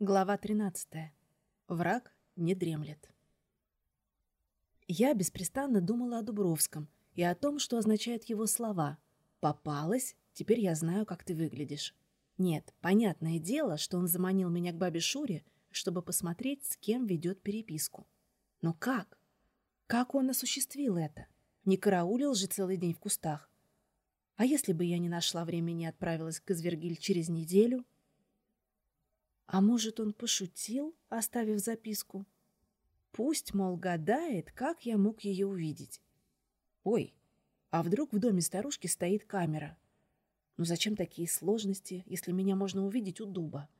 Глава 13. Враг не дремлет. Я беспрестанно думала о Дубровском и о том, что означают его слова. «Попалась, теперь я знаю, как ты выглядишь». Нет, понятное дело, что он заманил меня к бабе Шуре, чтобы посмотреть, с кем ведет переписку. Но как? Как он осуществил это? Не караулил же целый день в кустах. А если бы я не нашла времени и отправилась к Извергиль через неделю — а может, он пошутил, оставив записку? Пусть, мол, гадает, как я мог ее увидеть. Ой, а вдруг в доме старушки стоит камера? Ну зачем такие сложности, если меня можно увидеть у дуба?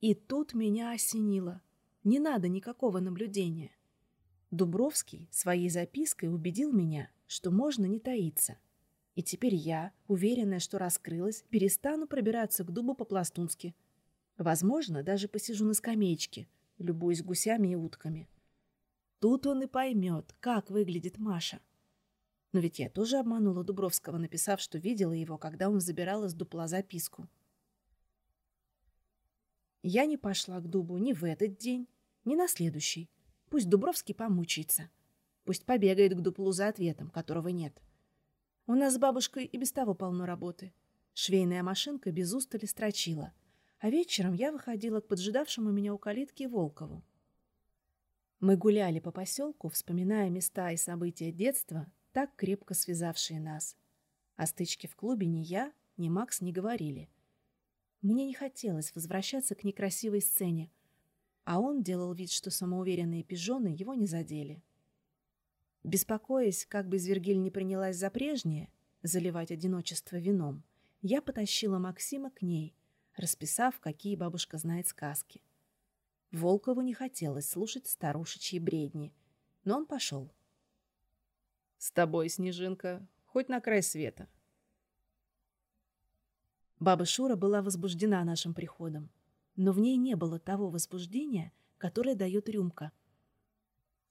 И тут меня осенило. Не надо никакого наблюдения. Дубровский своей запиской убедил меня, что можно не таиться. И теперь я, уверенная, что раскрылась, перестану пробираться к дубу по-пластунски – Возможно, даже посижу на скамеечке, любуясь гусями и утками. Тут он и поймет, как выглядит Маша. Но ведь я тоже обманула Дубровского, написав, что видела его, когда он забирал из дупла записку. Я не пошла к дубу ни в этот день, ни на следующий. Пусть Дубровский помучается. Пусть побегает к дуплу за ответом, которого нет. У нас с бабушкой и без того полно работы. Швейная машинка без устали строчила — а вечером я выходила к поджидавшему меня у калитки Волкову. Мы гуляли по поселку, вспоминая места и события детства, так крепко связавшие нас. О стычке в клубе ни я, ни Макс не говорили. Мне не хотелось возвращаться к некрасивой сцене, а он делал вид, что самоуверенные пижоны его не задели. Беспокоясь, как бы Звергиль не принялась за прежнее, заливать одиночество вином, я потащила Максима к ней — расписав, какие бабушка знает сказки. Волкову не хотелось слушать старушечьи бредни, но он пошел. «С тобой, Снежинка, хоть на край света». Баба Шура была возбуждена нашим приходом, но в ней не было того возбуждения, которое дает рюмка.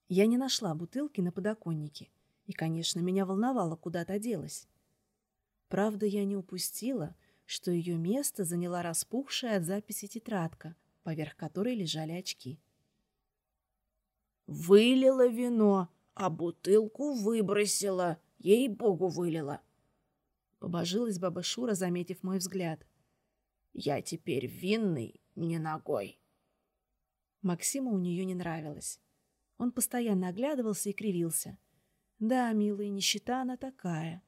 Я не нашла бутылки на подоконнике, и, конечно, меня волновало, куда то делась. Правда, я не упустила, что ее место заняла распухшая от записи тетрадка, поверх которой лежали очки. «Вылила вино, а бутылку выбросила, ей-богу вылила!» Побожилась баба Шура, заметив мой взгляд. «Я теперь винный, не ногой!» Максиму у нее не нравилось. Он постоянно оглядывался и кривился. «Да, милая, нищета она такая!»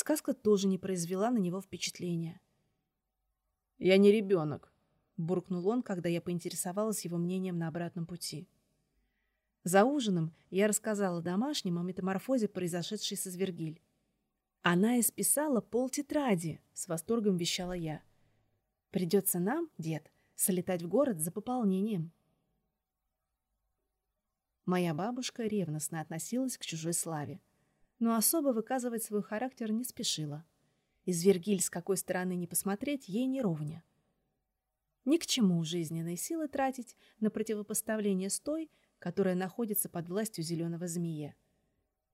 Сказка тоже не произвела на него впечатления. «Я не ребенок», — буркнул он, когда я поинтересовалась его мнением на обратном пути. За ужином я рассказала домашним о метаморфозе, произошедшей со Звергиль. «Она исписала пол тетради», — с восторгом вещала я. «Придется нам, дед, солетать в город за пополнением». Моя бабушка ревностно относилась к чужой славе но особо выказывать свой характер не спешила. Из Вергиль с какой стороны не посмотреть, ей не ровня. Ни к чему жизненные силы тратить на противопоставление с той, которая находится под властью зеленого змея.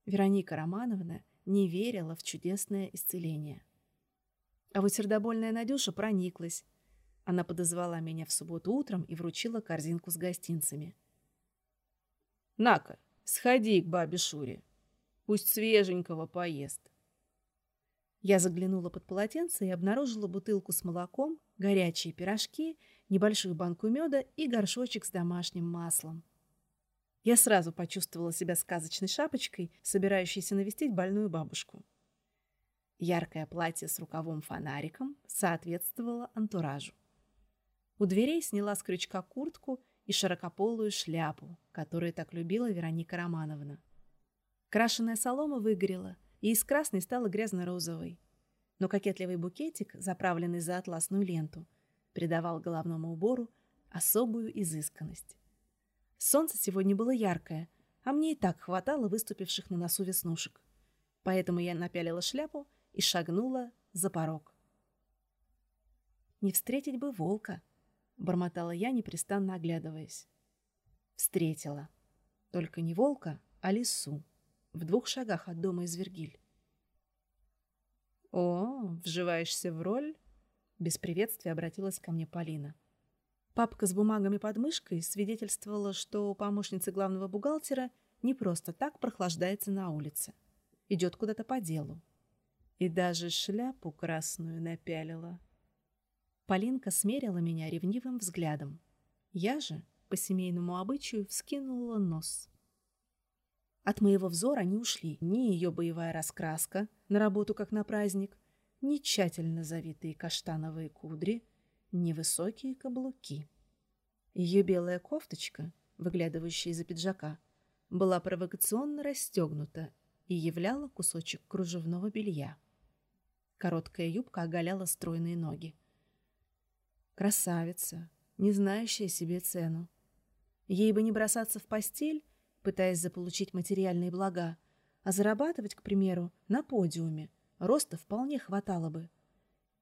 Вероника Романовна не верила в чудесное исцеление. А вот сердобольная Надюша прониклась. Она подозвала меня в субботу утром и вручила корзинку с гостинцами. «На-ка, сходи к бабе Шуре. Пусть свеженького поест. Я заглянула под полотенце и обнаружила бутылку с молоком, горячие пирожки, небольшую банку меда и горшочек с домашним маслом. Я сразу почувствовала себя сказочной шапочкой, собирающейся навестить больную бабушку. Яркое платье с рукавом-фонариком соответствовало антуражу. У дверей сняла с крючка куртку и широкополую шляпу, которую так любила Вероника Романовна. Крашеная солома выгорела, и из красной стала грязно-розовой. Но кокетливый букетик, заправленный за атласную ленту, придавал головному убору особую изысканность. Солнце сегодня было яркое, а мне и так хватало выступивших на носу веснушек. Поэтому я напялила шляпу и шагнула за порог. «Не встретить бы волка», — бормотала я, непрестанно оглядываясь. Встретила. Только не волка, а лису в двух шагах от дома из Вергиль. «О, вживаешься в роль?» Без приветствия обратилась ко мне Полина. Папка с бумагами под мышкой свидетельствовала, что помощница главного бухгалтера не просто так прохлаждается на улице. Идет куда-то по делу. И даже шляпу красную напялила. Полинка смерила меня ревнивым взглядом. Я же, по семейному обычаю, вскинула нос. От моего взора не ушли ни ее боевая раскраска на работу как на праздник, ни тщательно завитые каштановые кудри, ни высокие каблуки. Ее белая кофточка, выглядывающая из-за пиджака, была провокационно расстегнута и являла кусочек кружевного белья. Короткая юбка оголяла стройные ноги. Красавица, не знающая себе цену. Ей бы не бросаться в постель, пытаясь заполучить материальные блага, а зарабатывать, к примеру, на подиуме. Роста вполне хватало бы.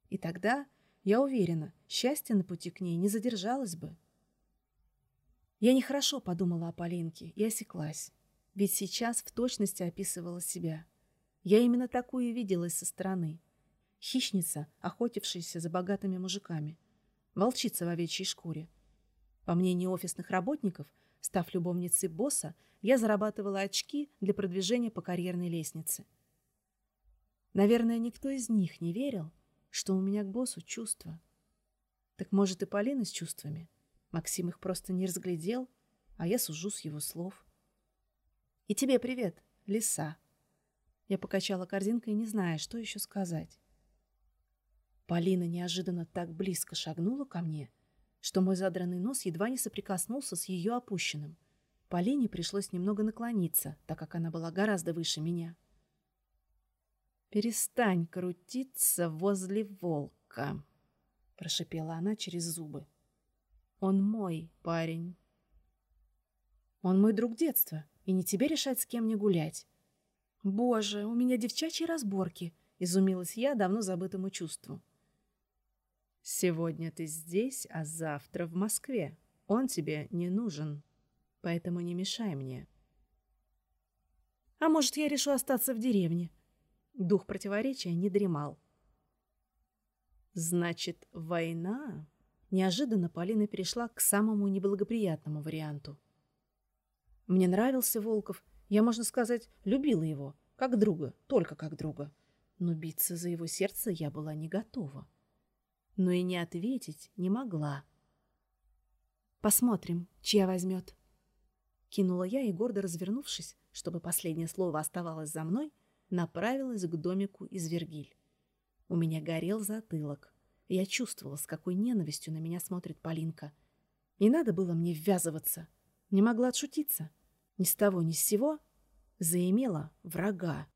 И тогда, я уверена, счастье на пути к ней не задержалось бы. Я нехорошо подумала о Полинке и осеклась, ведь сейчас в точности описывала себя. Я именно такую виделась со стороны. Хищница, охотившаяся за богатыми мужиками. Волчица в овечьей шкуре. По мнению офисных работников, став любовницей босса, я зарабатывала очки для продвижения по карьерной лестнице. Наверное, никто из них не верил, что у меня к боссу чувства. Так может и Полина с чувствами? Максим их просто не разглядел, а я сужу с его слов. «И тебе привет, лиса!» Я покачала корзинкой, не зная, что еще сказать. Полина неожиданно так близко шагнула ко мне, что мой задранный нос едва не соприкоснулся с ее опущенным. Полине пришлось немного наклониться, так как она была гораздо выше меня. «Перестань крутиться возле волка», — прошипела она через зубы. «Он мой парень». «Он мой друг детства, и не тебе решать, с кем мне гулять». «Боже, у меня девчачьи разборки», — изумилась я давно забытому чувству. «Сегодня ты здесь, а завтра в Москве. Он тебе не нужен», поэтому не мешай мне. А может, я решу остаться в деревне? Дух противоречия не дремал. Значит, война? Неожиданно Полина перешла к самому неблагоприятному варианту. Мне нравился Волков. Я, можно сказать, любила его. Как друга, только как друга. Но биться за его сердце я была не готова. Но и не ответить не могла. Посмотрим, чья возьмет. Кинула я и, гордо развернувшись, чтобы последнее слово оставалось за мной, направилась к домику из Вергиль. У меня горел затылок. Я чувствовала, с какой ненавистью на меня смотрит Полинка. Не надо было мне ввязываться. Не могла отшутиться. Ни с того, ни с сего заимела врага.